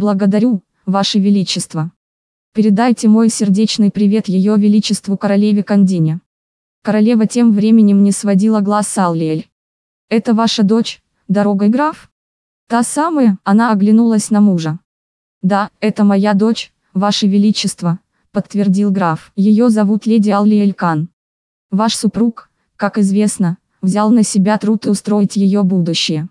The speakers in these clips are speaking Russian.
Благодарю, Ваше Величество. Передайте мой сердечный привет Ее Величеству Королеве Кандине. Королева тем временем не сводила глаз с Аллиэль. «Это ваша дочь, дорогой граф?» Та самая, она оглянулась на мужа. «Да, это моя дочь, ваше величество», — подтвердил граф. «Ее зовут леди Аллиэль Кан. Ваш супруг, как известно, взял на себя труд устроить ее будущее».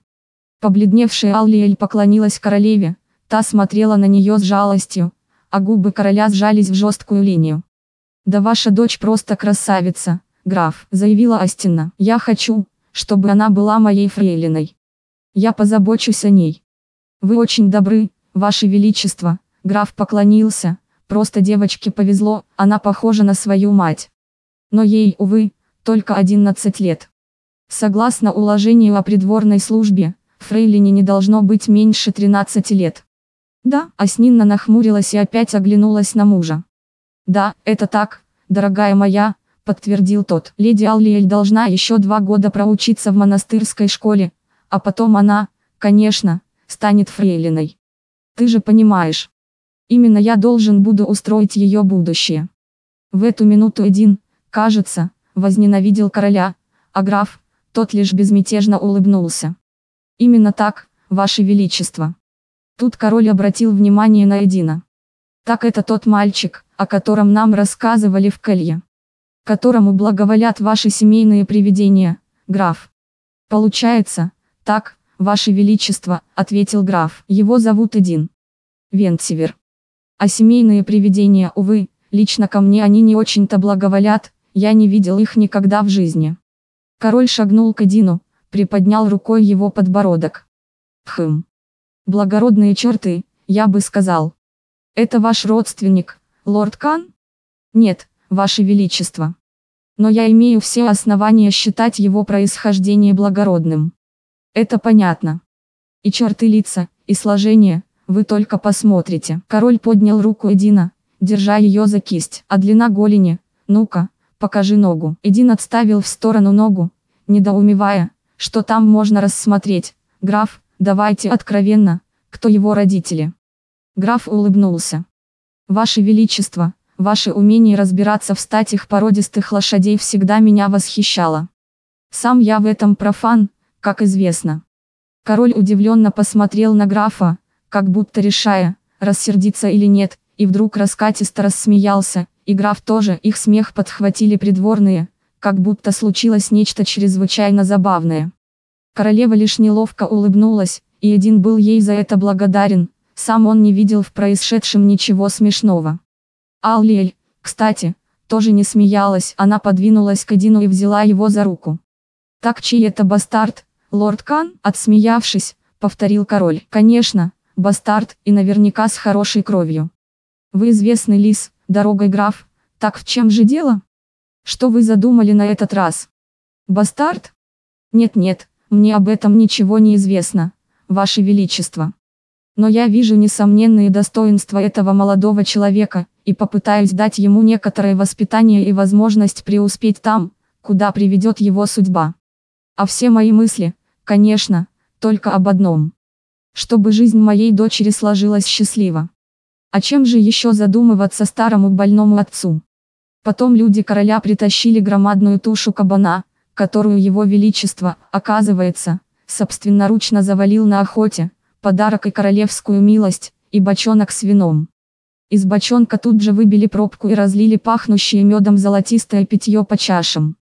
Побледневшая Аллиэль поклонилась королеве, та смотрела на нее с жалостью, а губы короля сжались в жесткую линию. «Да ваша дочь просто красавица», граф, заявила Астина. Я хочу, чтобы она была моей фрейлиной. Я позабочусь о ней. Вы очень добры, ваше величество, граф поклонился, просто девочке повезло, она похожа на свою мать. Но ей, увы, только 11 лет. Согласно уложению о придворной службе, фрейлине не должно быть меньше 13 лет. Да, Аснинна нахмурилась и опять оглянулась на мужа. Да, это так, дорогая моя, подтвердил тот. Леди Аллиэль должна еще два года проучиться в монастырской школе, а потом она, конечно, станет фрейлиной. Ты же понимаешь. Именно я должен буду устроить ее будущее. В эту минуту один, кажется, возненавидел короля, а граф, тот лишь безмятежно улыбнулся. Именно так, ваше величество. Тут король обратил внимание на Эдина. Так это тот мальчик, о котором нам рассказывали в Келье которому благоволят ваши семейные привидения, граф. Получается, так, ваше величество, ответил граф. Его зовут Эдин. Вентсивер. А семейные привидения, увы, лично ко мне они не очень-то благоволят, я не видел их никогда в жизни. Король шагнул к Эдину, приподнял рукой его подбородок. Хм. Благородные черты, я бы сказал. Это ваш родственник, лорд Кан? Нет, ваше величество но я имею все основания считать его происхождение благородным. Это понятно. И черты лица, и сложение, вы только посмотрите. Король поднял руку Эдина, держа ее за кисть, а длина голени, ну-ка, покажи ногу. Эдин отставил в сторону ногу, недоумевая, что там можно рассмотреть. Граф, давайте откровенно, кто его родители. Граф улыбнулся. Ваше Величество, Ваше умение разбираться в статях породистых лошадей всегда меня восхищало. Сам я в этом профан, как известно. Король удивленно посмотрел на графа, как будто решая, рассердиться или нет, и вдруг раскатисто рассмеялся, и граф тоже, их смех подхватили придворные, как будто случилось нечто чрезвычайно забавное. Королева лишь неловко улыбнулась, и один был ей за это благодарен, сам он не видел в происшедшем ничего смешного. Аллиэль, кстати, тоже не смеялась, она подвинулась к Эдину и взяла его за руку. «Так чей это бастард, лорд Кан?» Отсмеявшись, повторил король. «Конечно, бастард, и наверняка с хорошей кровью. Вы известный лис, дорогой граф, так в чем же дело? Что вы задумали на этот раз? Бастард? Нет-нет, мне об этом ничего не известно, ваше величество. Но я вижу несомненные достоинства этого молодого человека, и попытаюсь дать ему некоторое воспитание и возможность преуспеть там, куда приведет его судьба. А все мои мысли, конечно, только об одном. Чтобы жизнь моей дочери сложилась счастливо. А чем же еще задумываться старому больному отцу? Потом люди короля притащили громадную тушу кабана, которую его величество, оказывается, собственноручно завалил на охоте, подарок и королевскую милость, и бочонок с вином. Из бочонка тут же выбили пробку и разлили пахнущее медом золотистое питье по чашам.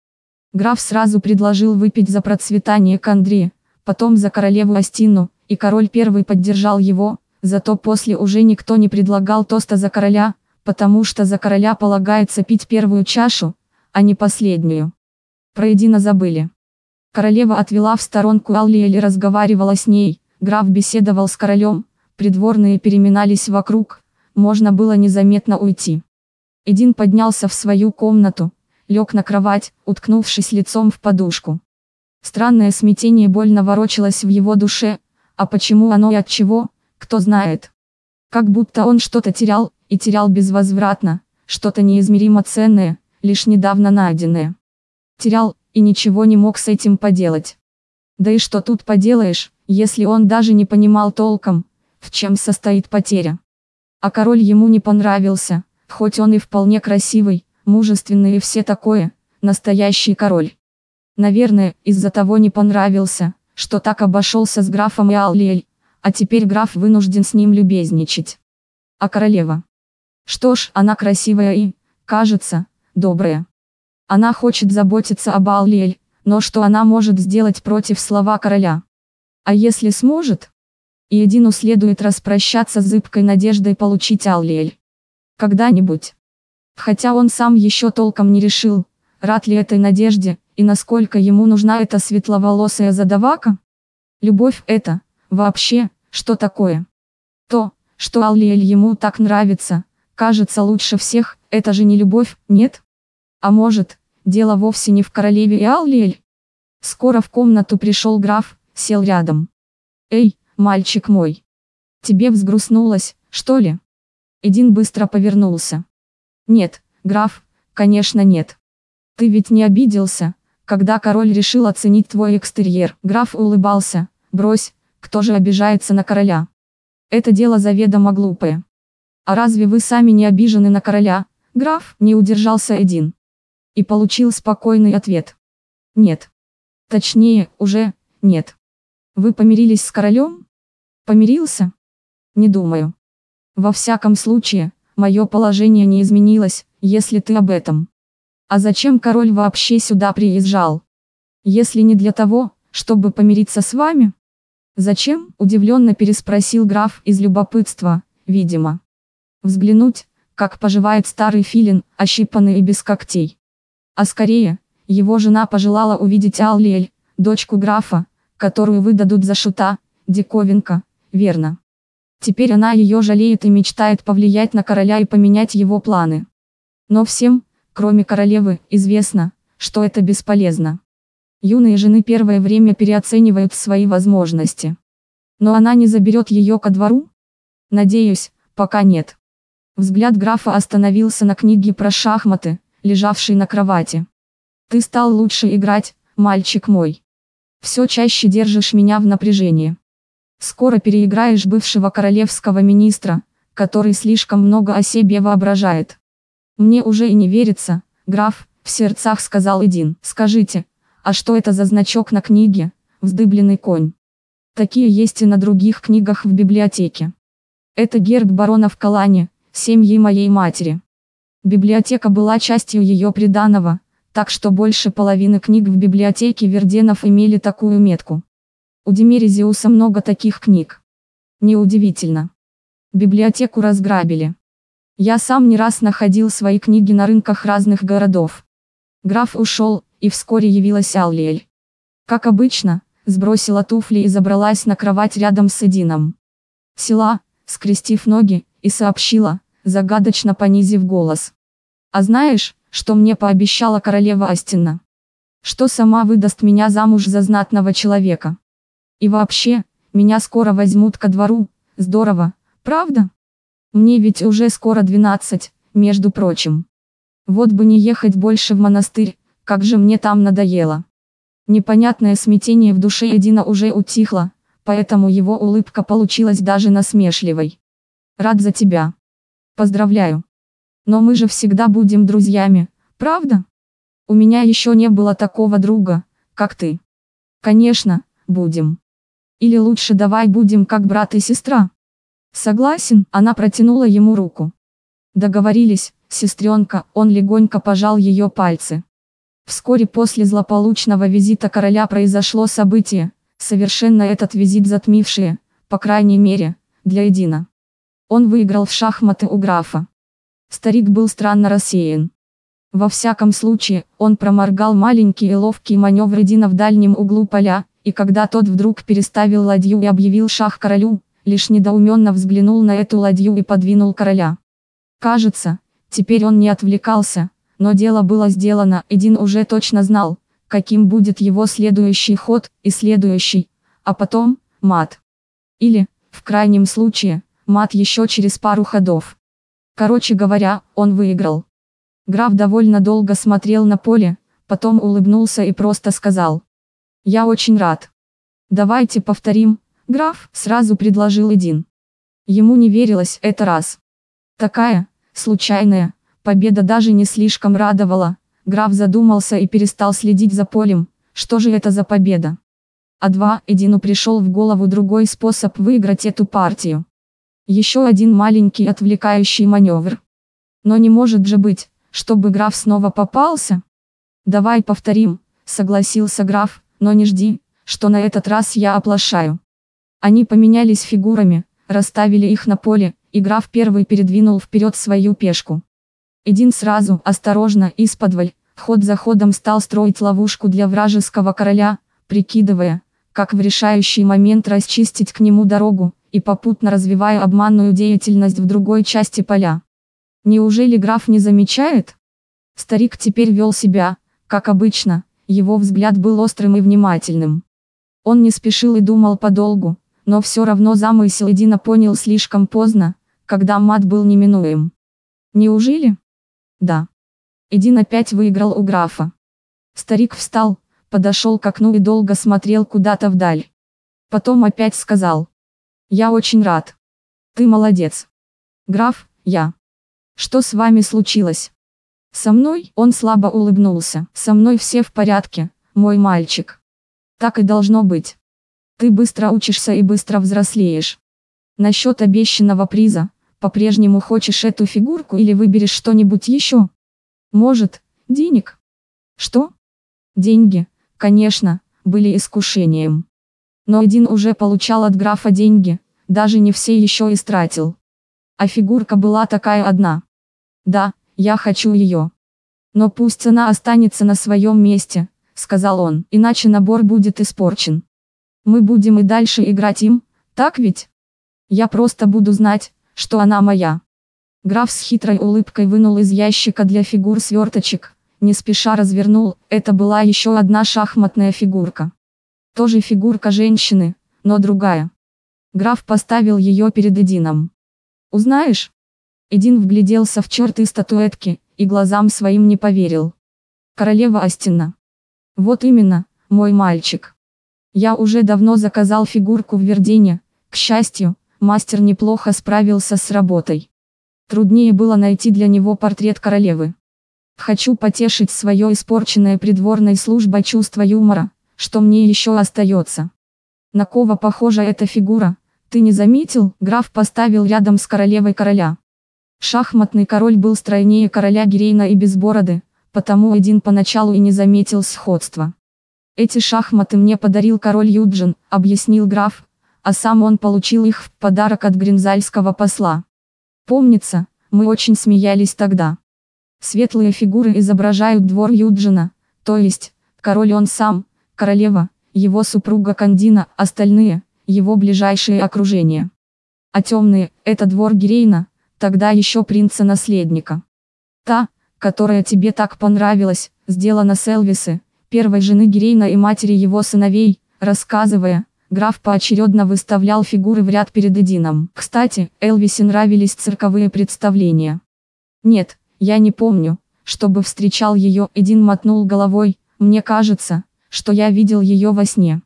Граф сразу предложил выпить за процветание Кандри, потом за королеву Астину, и король первый поддержал его, зато после уже никто не предлагал тоста за короля, потому что за короля полагается пить первую чашу, а не последнюю. Про Эдина забыли. Королева отвела в сторонку Аллиэль и разговаривала с ней, граф беседовал с королем, придворные переминались вокруг, можно было незаметно уйти. Эдин поднялся в свою комнату, лег на кровать, уткнувшись лицом в подушку. Странное смятение больно ворочалось в его душе, а почему оно и от чего, кто знает. Как будто он что-то терял, и терял безвозвратно, что-то неизмеримо ценное, лишь недавно найденное. Терял, и ничего не мог с этим поделать. Да и что тут поделаешь, если он даже не понимал толком, в чем состоит потеря. А король ему не понравился, хоть он и вполне красивый, мужественный и все такое, настоящий король. Наверное, из-за того не понравился, что так обошелся с графом и Аллиэль, а теперь граф вынужден с ним любезничать. А королева? Что ж, она красивая и, кажется, добрая. Она хочет заботиться об Аллиэль, но что она может сделать против слова короля? А если сможет? И Эдину следует распрощаться с зыбкой надеждой получить Аллиэль. Когда-нибудь. Хотя он сам еще толком не решил, рад ли этой надежде, и насколько ему нужна эта светловолосая задавака. Любовь это, вообще, что такое? То, что Аллиэль ему так нравится, кажется лучше всех, это же не любовь, нет? А может, дело вовсе не в королеве и Аллиэль? Скоро в комнату пришел граф, сел рядом. «Эй, мальчик мой! Тебе взгрустнулось, что ли?» Эдин быстро повернулся. «Нет, граф, конечно нет. Ты ведь не обиделся, когда король решил оценить твой экстерьер?» Граф улыбался. «Брось, кто же обижается на короля?» «Это дело заведомо глупое. А разве вы сами не обижены на короля?» Граф не удержался один. И получил спокойный ответ. «Нет. Точнее, уже, нет. Вы помирились с королем? Помирился? Не думаю. Во всяком случае, мое положение не изменилось, если ты об этом. А зачем король вообще сюда приезжал? Если не для того, чтобы помириться с вами? Зачем? Удивленно переспросил граф из любопытства, видимо. Взглянуть, как поживает старый филин, ощипанный и без когтей. А скорее, его жена пожелала увидеть Аллиэль, дочку графа, которую выдадут за шута, диковинка, верно. Теперь она ее жалеет и мечтает повлиять на короля и поменять его планы. Но всем, кроме королевы, известно, что это бесполезно. Юные жены первое время переоценивают свои возможности. Но она не заберет ее ко двору? Надеюсь, пока нет. Взгляд графа остановился на книге про шахматы, лежавшей на кровати. Ты стал лучше играть, мальчик мой. Все чаще держишь меня в напряжении. Скоро переиграешь бывшего королевского министра, который слишком много о себе воображает. Мне уже и не верится, граф, в сердцах сказал Эдин. Скажите, а что это за значок на книге, вздыбленный конь? Такие есть и на других книгах в библиотеке. Это герб в Калане, семьи моей матери. Библиотека была частью ее приданого, так что больше половины книг в библиотеке Верденов имели такую метку. У Демерезиуса много таких книг. Неудивительно. Библиотеку разграбили. Я сам не раз находил свои книги на рынках разных городов. Граф ушел, и вскоре явилась Аллиэль. Как обычно, сбросила туфли и забралась на кровать рядом с Эдином. Села, скрестив ноги, и сообщила, загадочно понизив голос. «А знаешь, что мне пообещала королева Астина. Что сама выдаст меня замуж за знатного человека. И вообще, меня скоро возьмут ко двору, здорово, правда? Мне ведь уже скоро 12, между прочим. Вот бы не ехать больше в монастырь, как же мне там надоело. Непонятное смятение в душе Эдина уже утихло, поэтому его улыбка получилась даже насмешливой. Рад за тебя. Поздравляю. Но мы же всегда будем друзьями, правда? У меня еще не было такого друга, как ты. Конечно, будем. Или лучше давай будем как брат и сестра. Согласен, она протянула ему руку. Договорились, сестренка, он легонько пожал ее пальцы. Вскоре после злополучного визита короля произошло событие, совершенно этот визит затмившее, по крайней мере, для Эдина. Он выиграл в шахматы у графа. Старик был странно рассеян. Во всяком случае, он проморгал маленький и ловкий маневр Дина в дальнем углу поля, и когда тот вдруг переставил ладью и объявил шах королю, лишь недоуменно взглянул на эту ладью и подвинул короля. Кажется, теперь он не отвлекался, но дело было сделано, и Дин уже точно знал, каким будет его следующий ход, и следующий, а потом, мат. Или, в крайнем случае, мат еще через пару ходов. Короче говоря, он выиграл. Граф довольно долго смотрел на поле, потом улыбнулся и просто сказал. «Я очень рад. Давайте повторим, граф», сразу предложил Эдин. Ему не верилось это раз. Такая, случайная, победа даже не слишком радовала. Граф задумался и перестал следить за полем. Что же это за победа? А два, Эдину пришел в голову другой способ выиграть эту партию. Еще один маленький отвлекающий маневр. Но не может же быть, чтобы граф снова попался? Давай повторим, согласился граф, но не жди, что на этот раз я оплошаю. Они поменялись фигурами, расставили их на поле, и граф первый передвинул вперед свою пешку. Эдин сразу, осторожно, из-под ход за ходом стал строить ловушку для вражеского короля, прикидывая, как в решающий момент расчистить к нему дорогу, и попутно развивая обманную деятельность в другой части поля. Неужели граф не замечает? Старик теперь вел себя, как обычно, его взгляд был острым и внимательным. Он не спешил и думал подолгу, но все равно замысел Эдина понял слишком поздно, когда мат был неминуем. Неужели? Да. Эдин опять выиграл у графа. Старик встал, подошел к окну и долго смотрел куда-то вдаль. Потом опять сказал. Я очень рад. Ты молодец. Граф, я. Что с вами случилось? Со мной, он слабо улыбнулся. Со мной все в порядке, мой мальчик. Так и должно быть. Ты быстро учишься и быстро взрослеешь. Насчет обещанного приза, по-прежнему хочешь эту фигурку или выберешь что-нибудь еще? Может, денег? Что? Деньги, конечно, были искушением. Но один уже получал от графа деньги, даже не все еще истратил. А фигурка была такая одна. Да, я хочу ее. Но пусть цена останется на своем месте, сказал он, иначе набор будет испорчен. Мы будем и дальше играть им, так ведь? Я просто буду знать, что она моя. Граф с хитрой улыбкой вынул из ящика для фигур сверточек, не спеша развернул, это была еще одна шахматная фигурка. Тоже фигурка женщины, но другая. Граф поставил ее перед Эдином. «Узнаешь?» Эдин вгляделся в черты статуэтки, и глазам своим не поверил. Королева Астина. Вот именно, мой мальчик. Я уже давно заказал фигурку в Вердене, к счастью, мастер неплохо справился с работой. Труднее было найти для него портрет королевы. Хочу потешить свое испорченное придворной службой чувство юмора, что мне еще остается. На кого похожа эта фигура, ты не заметил? Граф поставил рядом с королевой короля. Шахматный король был стройнее короля Гирейна и без бороды, потому один поначалу и не заметил сходства. Эти шахматы мне подарил король Юджин, объяснил граф, а сам он получил их в подарок от гринзальского посла. Помнится, мы очень смеялись тогда. Светлые фигуры изображают двор Юджина, то есть, король он сам, королева, его супруга Кандина, остальные, его ближайшее окружение. А темные – это двор Гирейна, тогда еще принца-наследника. Та, которая тебе так понравилась, сделана с Элвисы, первой жены Гирейна и матери его сыновей, рассказывая, граф поочередно выставлял фигуры в ряд перед Эдином. Кстати, Элвисе нравились цирковые представления. Нет, я не помню, чтобы встречал ее, Эдин мотнул головой, мне кажется, что я видел ее во сне.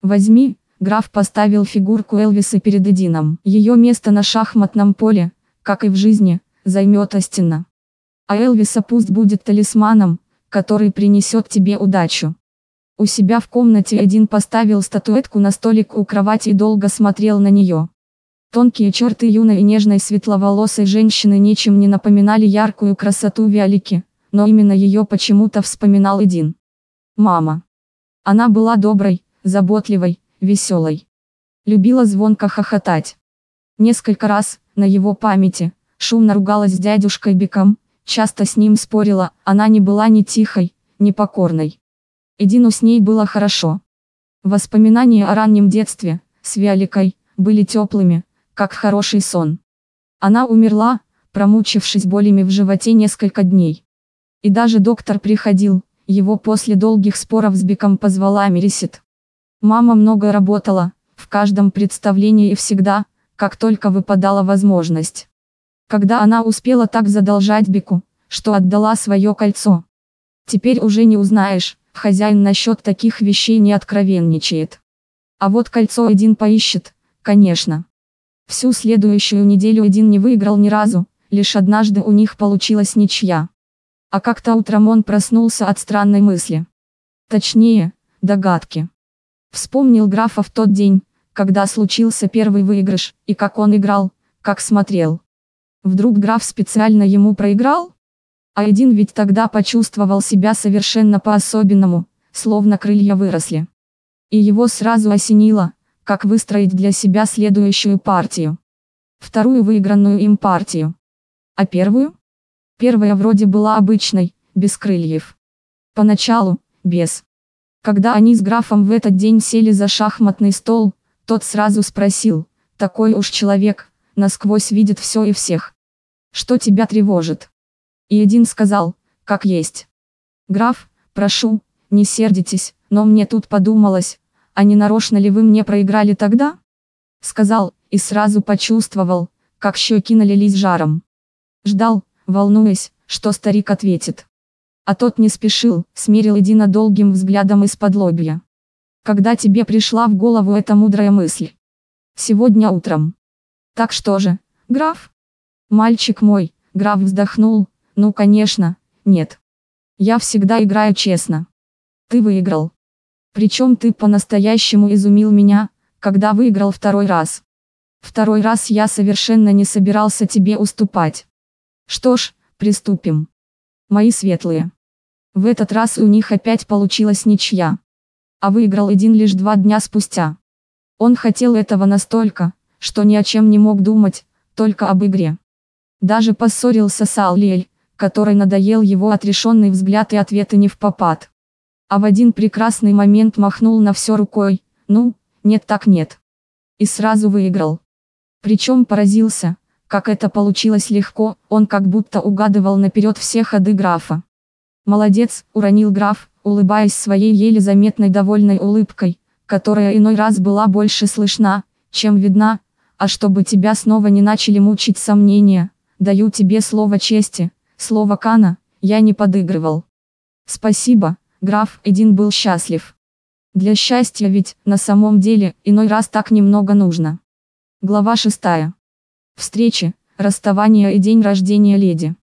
Возьми, Граф поставил фигурку Элвиса перед Эдином. Ее место на шахматном поле, как и в жизни, займет Астина. А Элвиса пусть будет талисманом, который принесет тебе удачу. У себя в комнате один поставил статуэтку на столик у кровати и долго смотрел на нее. Тонкие черты юной и нежной светловолосой женщины ничем не напоминали яркую красоту Виолики, но именно ее почему-то вспоминал один. Мама. Она была доброй, заботливой, веселой. Любила звонко хохотать. Несколько раз, на его памяти, шумно ругалась с дядюшкой Беком, часто с ним спорила, она не была ни тихой, ни покорной. Эдину с ней было хорошо. Воспоминания о раннем детстве, с Виоликой, были теплыми, как хороший сон. Она умерла, промучившись болями в животе несколько дней. И даже доктор приходил, его после долгих споров с Беком позвала Мерисит. Мама много работала, в каждом представлении и всегда, как только выпадала возможность. Когда она успела так задолжать Бику, что отдала свое кольцо. Теперь уже не узнаешь, хозяин насчет таких вещей не откровенничает. А вот кольцо один поищет, конечно. Всю следующую неделю один не выиграл ни разу, лишь однажды у них получилась ничья. А как-то утром он проснулся от странной мысли. Точнее, догадки. Вспомнил графа в тот день, когда случился первый выигрыш, и как он играл, как смотрел. Вдруг граф специально ему проиграл? А один ведь тогда почувствовал себя совершенно по-особенному, словно крылья выросли. И его сразу осенило, как выстроить для себя следующую партию. Вторую выигранную им партию. А первую? Первая вроде была обычной, без крыльев. Поначалу, без. Когда они с графом в этот день сели за шахматный стол, тот сразу спросил, такой уж человек, насквозь видит все и всех. Что тебя тревожит? И один сказал, как есть. Граф, прошу, не сердитесь, но мне тут подумалось, а не нарочно ли вы мне проиграли тогда? Сказал, и сразу почувствовал, как щеки налились жаром. Ждал, волнуясь, что старик ответит. А тот не спешил, смерил Эдина долгим взглядом из-под лобья. Когда тебе пришла в голову эта мудрая мысль? Сегодня утром. Так что же, граф? Мальчик мой, граф вздохнул, ну конечно, нет. Я всегда играю честно. Ты выиграл. Причем ты по-настоящему изумил меня, когда выиграл второй раз. Второй раз я совершенно не собирался тебе уступать. Что ж, приступим. Мои светлые. В этот раз у них опять получилась ничья. А выиграл один лишь два дня спустя. Он хотел этого настолько, что ни о чем не мог думать, только об игре. Даже поссорился с Аллиэль, которой надоел его отрешенный взгляд и ответы не в попад. А в один прекрасный момент махнул на все рукой, ну, нет так нет. И сразу выиграл. Причем поразился, как это получилось легко, он как будто угадывал наперед все ходы графа. «Молодец», — уронил граф, улыбаясь своей еле заметной довольной улыбкой, которая иной раз была больше слышна, чем видна, а чтобы тебя снова не начали мучить сомнения, даю тебе слово чести, Слово Кана, я не подыгрывал. Спасибо, граф Эдин был счастлив. Для счастья ведь, на самом деле, иной раз так немного нужно. Глава 6. Встречи, расставание и день рождения леди.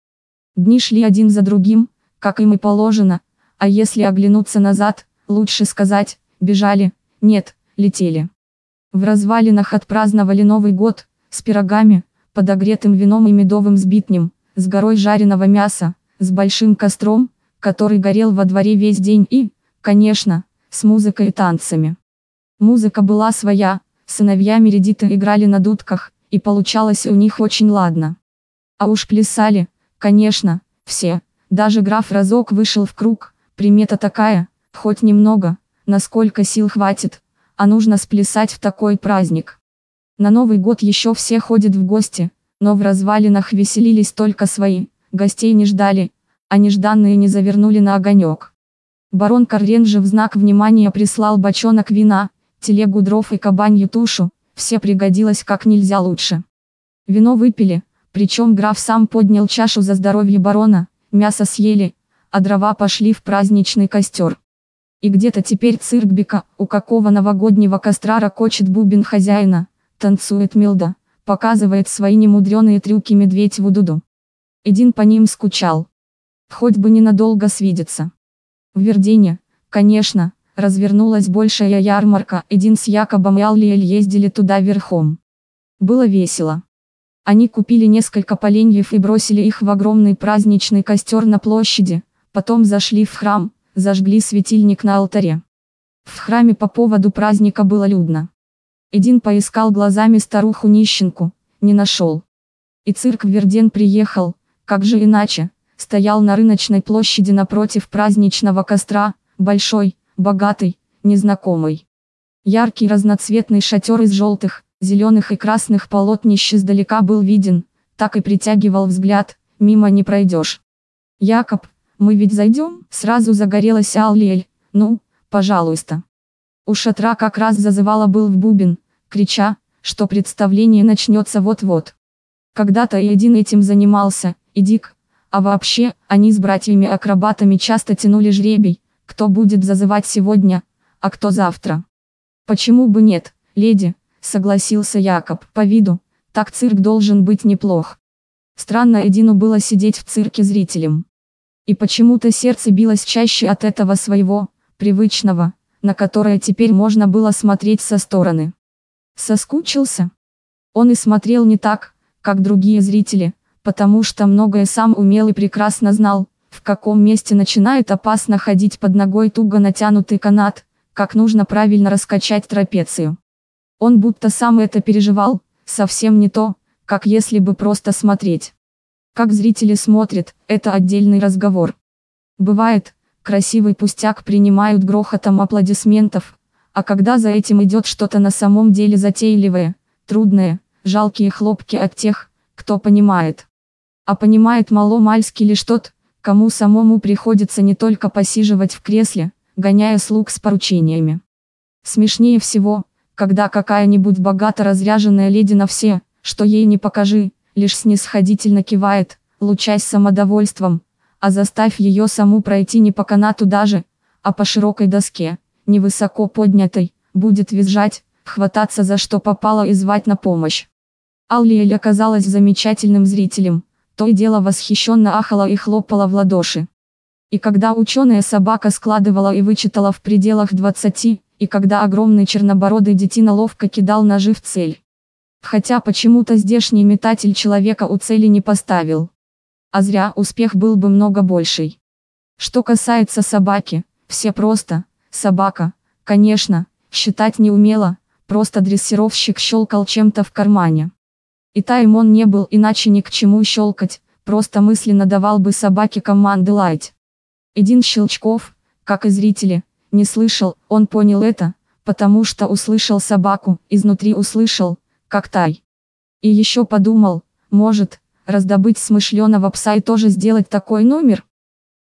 Дни шли один за другим, как им и положено, а если оглянуться назад, лучше сказать, бежали, нет, летели. В развалинах отпраздновали Новый год, с пирогами, подогретым вином и медовым сбитнем, с горой жареного мяса, с большим костром, который горел во дворе весь день и, конечно, с музыкой и танцами. Музыка была своя, сыновья Мередита играли на дудках, и получалось у них очень ладно. А уж плясали, конечно, все, даже граф разок вышел в круг, примета такая, хоть немного, насколько сил хватит, а нужно сплясать в такой праздник. На Новый год еще все ходят в гости, но в развалинах веселились только свои, гостей не ждали, а нежданные не завернули на огонек. Барон Каррен же в знак внимания прислал бочонок вина, телегу дров и кабанью тушу, все пригодилось как нельзя лучше. Вино выпили, причем граф сам поднял чашу за здоровье барона, мясо съели, а дрова пошли в праздничный костер. И где-то теперь циркбика, у какого новогоднего костра ракочет бубен хозяина, танцует Милда показывает свои немудреные трюки медведь Вудуду. Эдин по ним скучал. Хоть бы ненадолго свидеться. В Вердене, конечно, развернулась большая ярмарка, Эдин с Якобом и Аллиэль ездили туда верхом. Было весело. Они купили несколько поленьев и бросили их в огромный праздничный костер на площади, потом зашли в храм, зажгли светильник на алтаре. В храме по поводу праздника было людно. Эдин поискал глазами старуху-нищенку, не нашел. И цирк Верден приехал, как же иначе, стоял на рыночной площади напротив праздничного костра, большой, богатый, незнакомый. Яркий разноцветный шатер из желтых, зеленых и красных полотнищ издалека был виден, так и притягивал взгляд, мимо не пройдешь. Якоб, мы ведь зайдем? Сразу загорелась Аллиэль, ну, пожалуйста. У шатра как раз зазывала был в бубен, крича, что представление начнется вот-вот. Когда-то и один этим занимался, и Дик, а вообще, они с братьями-акробатами часто тянули жребий, кто будет зазывать сегодня, а кто завтра. Почему бы нет, леди, согласился Якоб, по виду, так цирк должен быть неплох. Странно Эдину было сидеть в цирке зрителем. И почему-то сердце билось чаще от этого своего, привычного, на которое теперь можно было смотреть со стороны. Соскучился? Он и смотрел не так, как другие зрители, потому что многое сам умел и прекрасно знал, в каком месте начинает опасно ходить под ногой туго натянутый канат, как нужно правильно раскачать трапецию. Он будто сам это переживал, совсем не то, как если бы просто смотреть. Как зрители смотрят, это отдельный разговор. Бывает, красивый пустяк принимают грохотом аплодисментов, а когда за этим идет что-то на самом деле затейливое, трудное, жалкие хлопки от тех, кто понимает. А понимает мало-мальски лишь тот, кому самому приходится не только посиживать в кресле, гоняя слуг с поручениями. Смешнее всего, когда какая-нибудь богато разряженная леди на все, что ей не покажи, лишь снисходительно кивает, лучась самодовольством, а заставь ее саму пройти не по канату даже, а по широкой доске, невысоко поднятой, будет визжать, хвататься за что попало и звать на помощь. Аллиэль оказалась замечательным зрителем, то и дело восхищенно ахала и хлопала в ладоши. И когда ученая собака складывала и вычитала в пределах 20, и когда огромный чернобородый детина ловко кидал ножи в цель. Хотя почему-то здешний метатель человека у цели не поставил. А зря успех был бы много больший. Что касается собаки, все просто, собака, конечно, считать не умела, просто дрессировщик щелкал чем-то в кармане. И Таймон не был иначе ни к чему щелкать, просто мысленно давал бы собаке команды лаять. Один Щелчков, как и зрители, не слышал, он понял это, потому что услышал собаку, изнутри услышал, как Тай. И еще подумал, может, раздобыть смышленого пса и тоже сделать такой номер?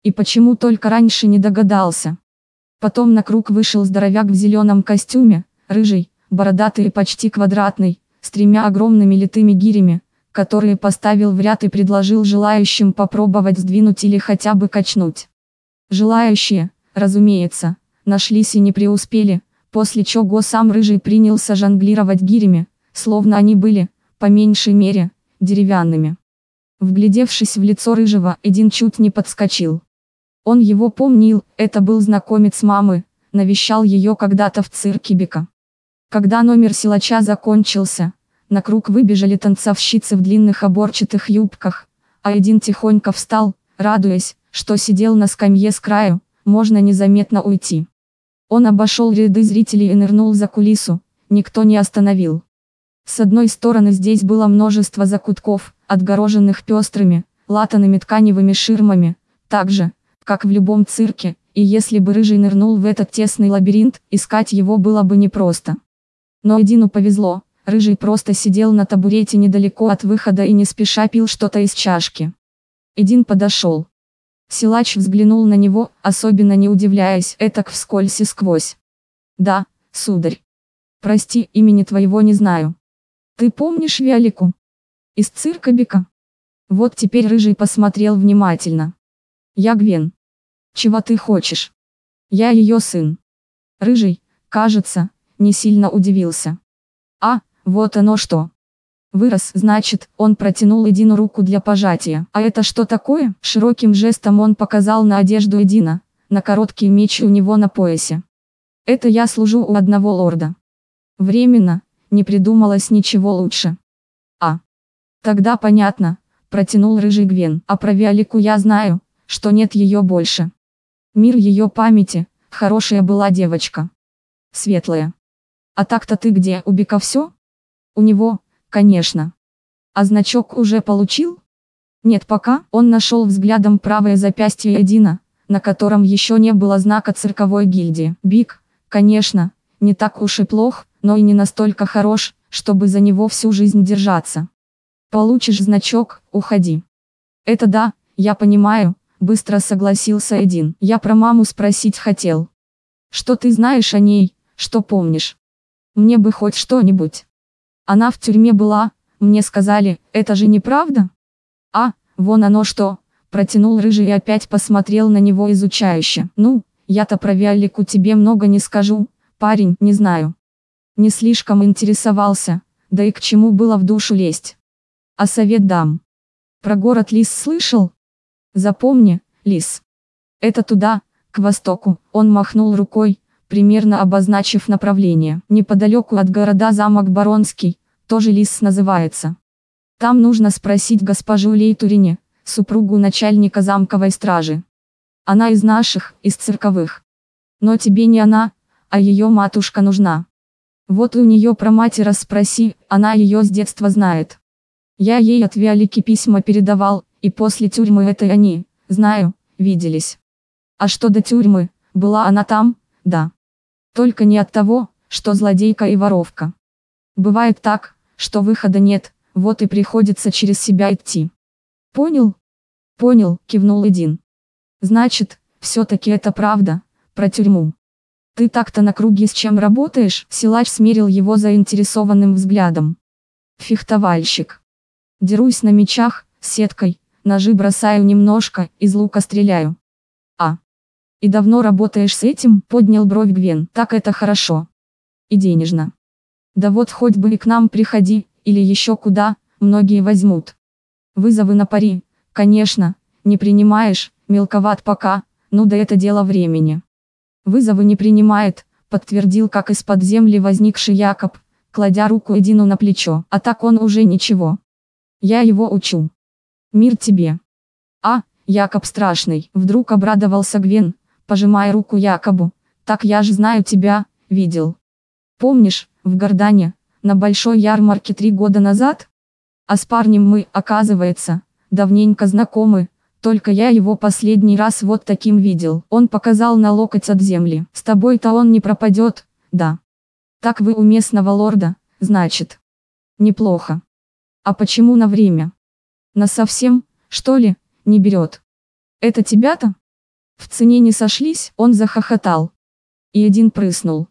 И почему только раньше не догадался? Потом на круг вышел здоровяк в зеленом костюме, рыжий, бородатый и почти квадратный, с тремя огромными литыми гирями, которые поставил в ряд и предложил желающим попробовать сдвинуть или хотя бы качнуть. Желающие, разумеется, нашлись и не преуспели, после чего сам Рыжий принялся жонглировать гирями, словно они были, по меньшей мере, деревянными. Вглядевшись в лицо Рыжего, Эдин чуть не подскочил. Он его помнил, это был знакомец мамы, навещал ее когда-то в цирке Бека. Когда номер силача закончился, на круг выбежали танцовщицы в длинных оборчатых юбках, а один тихонько встал, радуясь, что сидел на скамье с краю, можно незаметно уйти. Он обошел ряды зрителей и нырнул за кулису, никто не остановил. С одной стороны здесь было множество закутков, отгороженных пестрыми, латанными тканевыми ширмами, так же, как в любом цирке, и если бы Рыжий нырнул в этот тесный лабиринт, искать его было бы непросто. Но Эдину повезло, Рыжий просто сидел на табурете недалеко от выхода и не спеша пил что-то из чашки. Эдин подошел. Силач взглянул на него, особенно не удивляясь, этак вскользь и сквозь. «Да, сударь. Прости, имени твоего не знаю. Ты помнишь Виолику? Из цирка Бека?» Вот теперь Рыжий посмотрел внимательно. «Я Гвен. Чего ты хочешь?» «Я ее сын». Рыжий, кажется, не сильно удивился. А, вот оно что. Вырос, значит, он протянул Эдину руку для пожатия. А это что такое? Широким жестом он показал на одежду Эдина, на короткий меч у него на поясе. Это я служу у одного лорда. Временно, не придумалось ничего лучше. А. Тогда понятно, протянул рыжий Гвен. А про Виолику я знаю, что нет ее больше. Мир ее памяти, хорошая была девочка. Светлая. А так-то ты где, у Бека все? У него, конечно. А значок уже получил? Нет пока, он нашел взглядом правое запястье Эдина, на котором еще не было знака цирковой гильдии. Бик, конечно, не так уж и плох, но и не настолько хорош, чтобы за него всю жизнь держаться. Получишь значок, уходи. Это да, я понимаю, быстро согласился Эдин. Я про маму спросить хотел. Что ты знаешь о ней, что помнишь? Мне бы хоть что-нибудь. Она в тюрьме была, мне сказали, это же неправда? А, вон оно что, протянул рыжий и опять посмотрел на него изучающе. Ну, я-то про Виолику тебе много не скажу, парень, не знаю. Не слишком интересовался, да и к чему было в душу лезть. А совет дам. Про город Лис слышал? Запомни, Лис. Это туда, к востоку, он махнул рукой, примерно обозначив направление. Неподалеку от города замок Баронский, тоже Лис называется. Там нужно спросить госпожу Лейтурине, супругу начальника замковой стражи. Она из наших, из цирковых. Но тебе не она, а ее матушка нужна. Вот у нее про мать расспроси, она ее с детства знает. Я ей от Виолики письма передавал, и после тюрьмы это они, знаю, виделись. А что до тюрьмы, была она там, да. Только не от того, что злодейка и воровка. Бывает так, что выхода нет, вот и приходится через себя идти. Понял? Понял, кивнул Эдин. Значит, все-таки это правда, про тюрьму. Ты так-то на круге с чем работаешь? Силач смерил его заинтересованным взглядом. Фехтовальщик. Дерусь на мечах, сеткой, ножи бросаю немножко, из лука стреляю. И давно работаешь с этим? Поднял бровь Гвен. Так это хорошо. И денежно. Да вот хоть бы и к нам приходи, или еще куда, многие возьмут. Вызовы на пари, конечно, не принимаешь, мелковат пока, ну да это дело времени. Вызовы не принимает, подтвердил как из-под земли возникший Якоб, кладя руку Эдину на плечо. А так он уже ничего. Я его учу. Мир тебе. А, Якоб страшный, вдруг обрадовался Гвен, пожимая руку Якобу. Так я же знаю тебя, видел. Помнишь, в Гордане, на большой ярмарке три года назад? А с парнем мы, оказывается, давненько знакомы, только я его последний раз вот таким видел. Он показал на локоть от земли. С тобой-то он не пропадет, да. Так вы у местного лорда, значит. Неплохо. А почему на время? На совсем, что ли, не берет? Это тебя-то? В цене не сошлись, он захохотал. И один прыснул.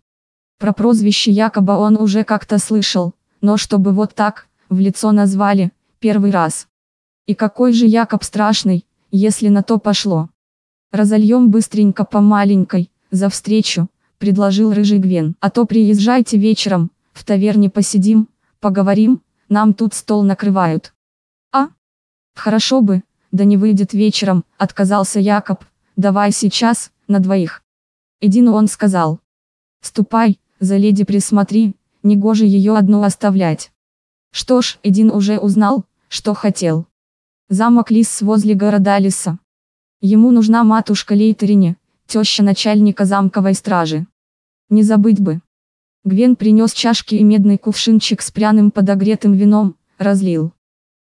Про прозвище якобы он уже как-то слышал, но чтобы вот так, в лицо назвали, первый раз. И какой же Якоб страшный, если на то пошло. Разольем быстренько по маленькой, за встречу, предложил рыжий Гвен. А то приезжайте вечером, в таверне посидим, поговорим, нам тут стол накрывают. А? Хорошо бы, да не выйдет вечером, отказался Якоб, давай сейчас, на двоих. Идину он сказал. Ступай, за леди присмотри, негоже ее одну оставлять. Что ж, Эдин уже узнал, что хотел. Замок Лис возле города Лиса. Ему нужна матушка Лейтерине, теща начальника замковой стражи. Не забыть бы. Гвен принес чашки и медный кувшинчик с пряным подогретым вином, разлил.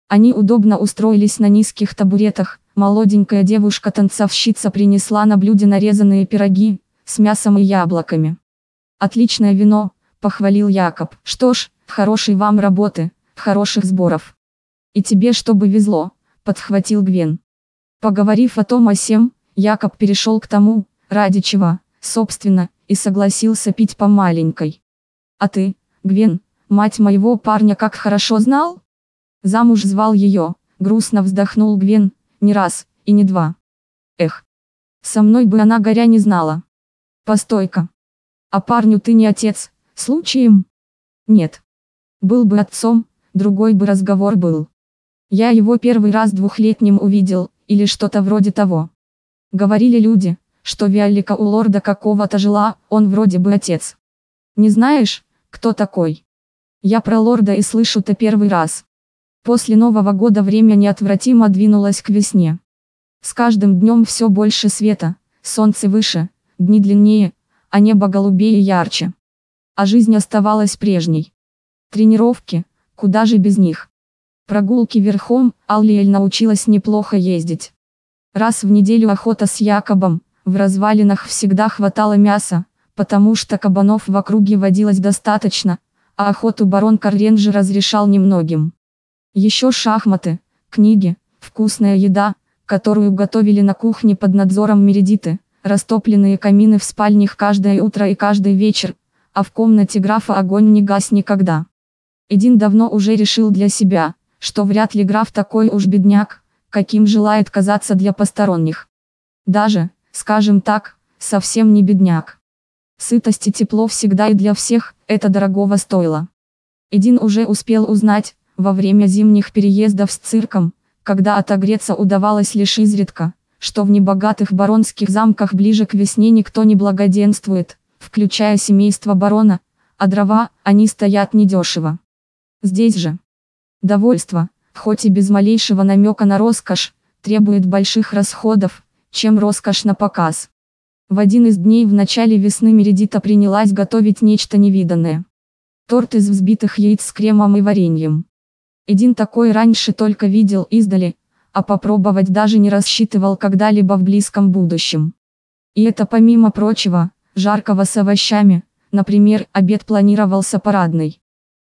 Они удобно устроились на низких табуретах, молоденькая девушка-танцовщица принесла на блюде нарезанные пироги, с мясом и яблоками. Отличное вино, похвалил Якоб. Что ж, хорошей вам работы, хороших сборов. И тебе чтобы везло, подхватил Гвен. Поговорив о том о сем, Якоб перешел к тому, ради чего, собственно, и согласился пить по маленькой. А ты, Гвен, мать моего парня как хорошо знал? Замуж звал ее, грустно вздохнул Гвен, не раз, и не два. Эх, со мной бы она горя не знала. Постой-ка. А парню ты не отец, случаем? Нет. Был бы отцом, другой бы разговор был. Я его первый раз двухлетним увидел, или что-то вроде того. Говорили люди, что Виолика у лорда какого-то жила, он вроде бы отец. Не знаешь, кто такой? Я про лорда и слышу-то первый раз. После Нового года время неотвратимо двинулось к весне. С каждым днем все больше света, солнце выше, дни длиннее, а небо голубее и ярче. А жизнь оставалась прежней. Тренировки, куда же без них. Прогулки верхом, Аллиэль научилась неплохо ездить. Раз в неделю охота с Якобом, в развалинах всегда хватало мяса, потому что кабанов в округе водилось достаточно, а охоту барон Карренжи разрешал немногим. Еще шахматы, книги, вкусная еда, которую готовили на кухне под надзором Мередиты, Растопленные камины в спальнях каждое утро и каждый вечер, а в комнате графа огонь не гас никогда. Эдин давно уже решил для себя, что вряд ли граф такой уж бедняк, каким желает казаться для посторонних. Даже, скажем так, совсем не бедняк. Сытость и тепло всегда и для всех, это дорогого стоило. Эдин уже успел узнать, во время зимних переездов с цирком, когда отогреться удавалось лишь изредка, что в небогатых баронских замках ближе к весне никто не благоденствует, включая семейство барона, а дрова, они стоят недешево. Здесь же. Довольство, хоть и без малейшего намека на роскошь, требует больших расходов, чем роскошь на показ. В один из дней в начале весны Мередита принялась готовить нечто невиданное. Торт из взбитых яиц с кремом и вареньем. Эдин такой раньше только видел издали, а попробовать даже не рассчитывал когда-либо в близком будущем. И это помимо прочего, жаркого с овощами, например, обед планировался парадный.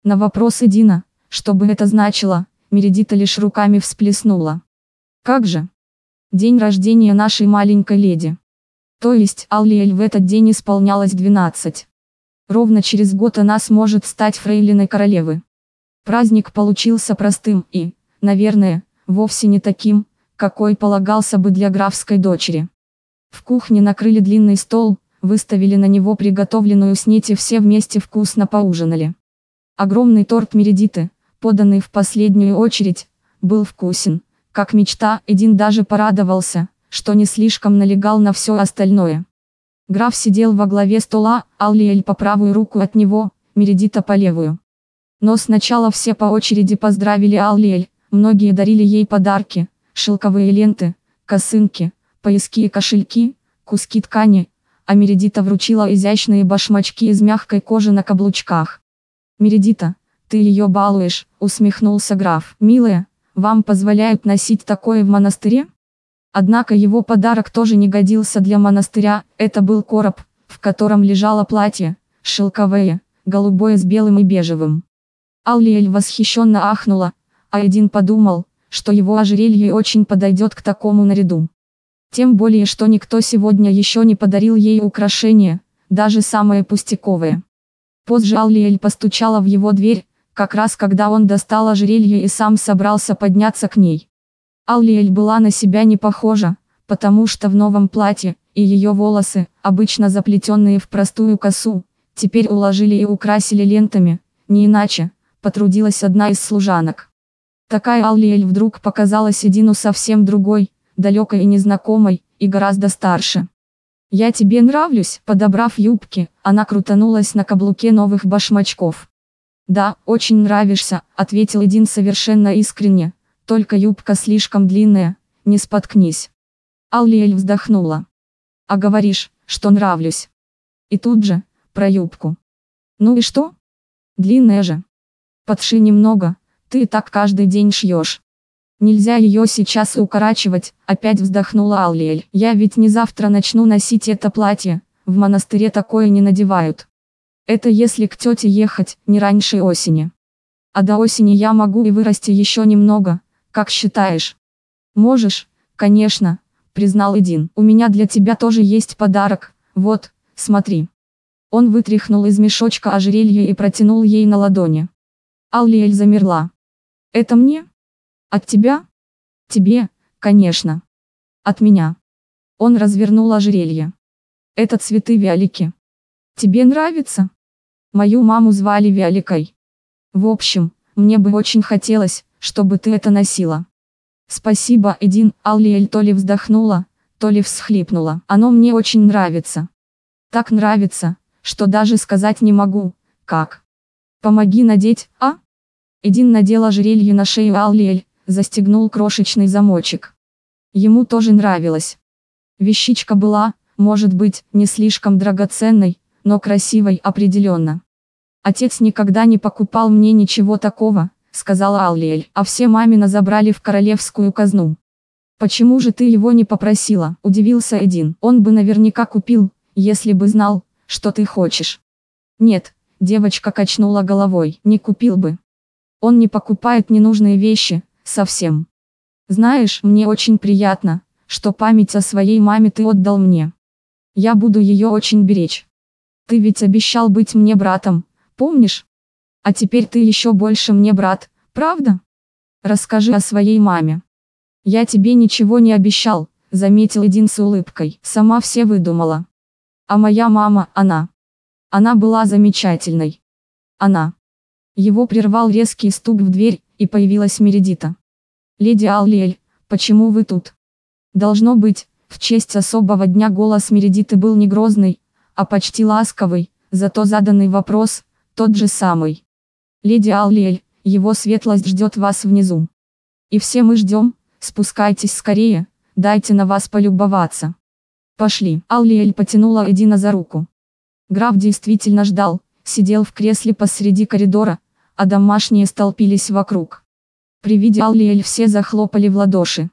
На вопрос Эдина, что бы это значило, Мередита лишь руками всплеснула. Как же? День рождения нашей маленькой леди. То есть Аллиэль в этот день исполнялось 12. Ровно через год она сможет стать фрейлиной королевы. Праздник получился простым и, наверное, вовсе не таким, какой полагался бы для графской дочери. В кухне накрыли длинный стол, выставили на него приготовленную снеть и все вместе вкусно поужинали. Огромный торт Мередиты, поданный в последнюю очередь, был вкусен, как мечта, Эдин даже порадовался, что не слишком налегал на все остальное. Граф сидел во главе стола, Аллиэль по правую руку от него, Мередита по левую. Но сначала все по очереди поздравили Аллиэль, многие дарили ей подарки, шелковые ленты, косынки, пояски и кошельки, куски ткани, а Мередита вручила изящные башмачки из мягкой кожи на каблучках. «Мередита, ты ее балуешь», усмехнулся граф. «Милая, вам позволяют носить такое в монастыре? Однако его подарок тоже не годился для монастыря, это был короб, в котором лежало платье, шелковое, голубое с белым и бежевым. Аллиэль восхищенно ахнула, а один подумал, что его ожерелье очень подойдет к такому наряду. Тем более, что никто сегодня еще не подарил ей украшения, даже самые пустяковые. Позже Аллиэль постучала в его дверь, как раз когда он достал ожерелье и сам собрался подняться к ней. Аллиэль была на себя не похожа, потому что в новом платье, и ее волосы, обычно заплетенные в простую косу, теперь уложили и украсили лентами, не иначе, потрудилась одна из служанок. Такая Аллиэль вдруг показалась Эдину совсем другой, далекой и незнакомой, и гораздо старше. «Я тебе нравлюсь», подобрав юбки, она крутанулась на каблуке новых башмачков. «Да, очень нравишься», — ответил Эдин совершенно искренне, «только юбка слишком длинная, не споткнись». Аллиэль вздохнула. «А говоришь, что нравлюсь». И тут же, про юбку. «Ну и что? Длинная же. Подши немного, ты и так каждый день шьешь». Нельзя ее сейчас укорачивать, опять вздохнула Аллиэль. Я ведь не завтра начну носить это платье, в монастыре такое не надевают. Это если к тете ехать, не раньше осени. А до осени я могу и вырасти еще немного, как считаешь? Можешь, конечно, признал Эдин. У меня для тебя тоже есть подарок, вот, смотри. Он вытряхнул из мешочка ожерелье и протянул ей на ладони. Аллиэль замерла. Это мне? От тебя? Тебе, конечно. От меня. Он развернул ожерелье. Это цветы Виолики. Тебе нравится? Мою маму звали Виоликой. В общем, мне бы очень хотелось, чтобы ты это носила. Спасибо, Эдин, Аллиэль то ли вздохнула, то ли всхлипнула. Оно мне очень нравится. Так нравится, что даже сказать не могу, как. Помоги надеть, а? Эдин надел ожерелье на шею Аллиэль, застегнул крошечный замочек. Ему тоже нравилось. Вещичка была, может быть, не слишком драгоценной, но красивой определенно. Отец никогда не покупал мне ничего такого, сказала Аллиэль, а все мамина забрали в королевскую казну. Почему же ты его не попросила? Удивился Эдин. Он бы наверняка купил, если бы знал, что ты хочешь. Нет, девочка качнула головой. Не купил бы. Он не покупает ненужные вещи, совсем. Знаешь, мне очень приятно, что память о своей маме ты отдал мне. Я буду ее очень беречь. Ты ведь обещал быть мне братом, помнишь? А теперь ты еще больше мне брат, правда? Расскажи о своей маме. Я тебе ничего не обещал, заметил Эдин с улыбкой. Сама все выдумала. А моя мама, она. Она была замечательной. Она. Его прервал резкий стук в дверь, и появилась Мередита. «Леди Аллиэль, почему вы тут?» Должно быть, в честь особого дня голос Мередиты был не грозный, а почти ласковый, зато заданный вопрос, тот же самый. «Леди Аллиэль, его светлость ждет вас внизу. И все мы ждем, спускайтесь скорее, дайте на вас полюбоваться». «Пошли». Аллиэль потянула Эдина за руку. Граф действительно ждал, сидел в кресле посреди коридора, а домашние столпились вокруг. При виде Аллиэль все захлопали в ладоши.